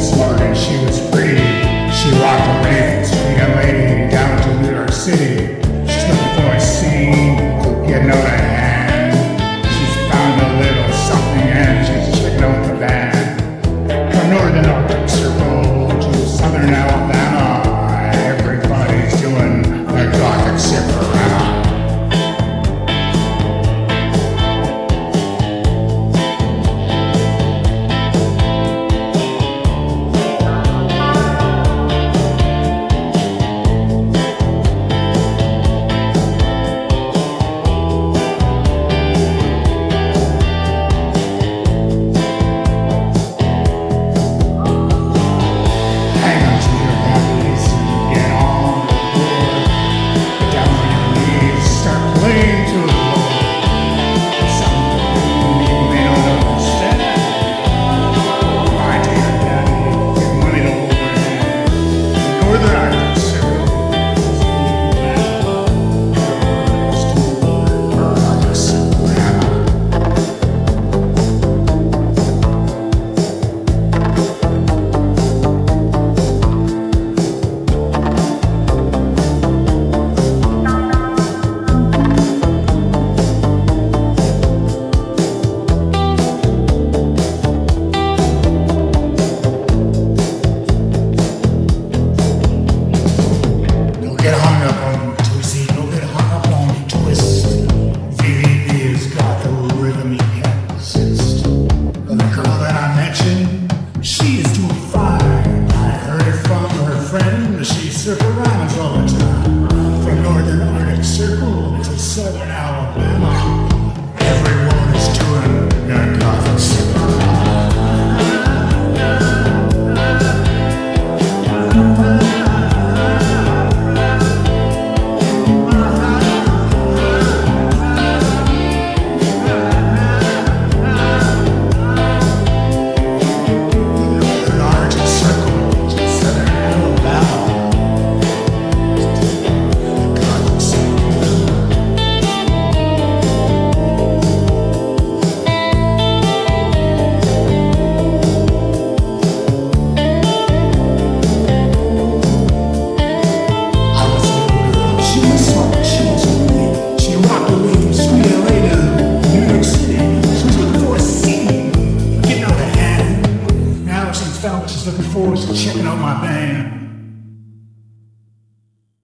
was flirting, she was pretty, she rocked a Ravens Southern Alabama, everyone is doing narcotics. Fellas is looking forward to checking out my band.